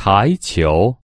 台球。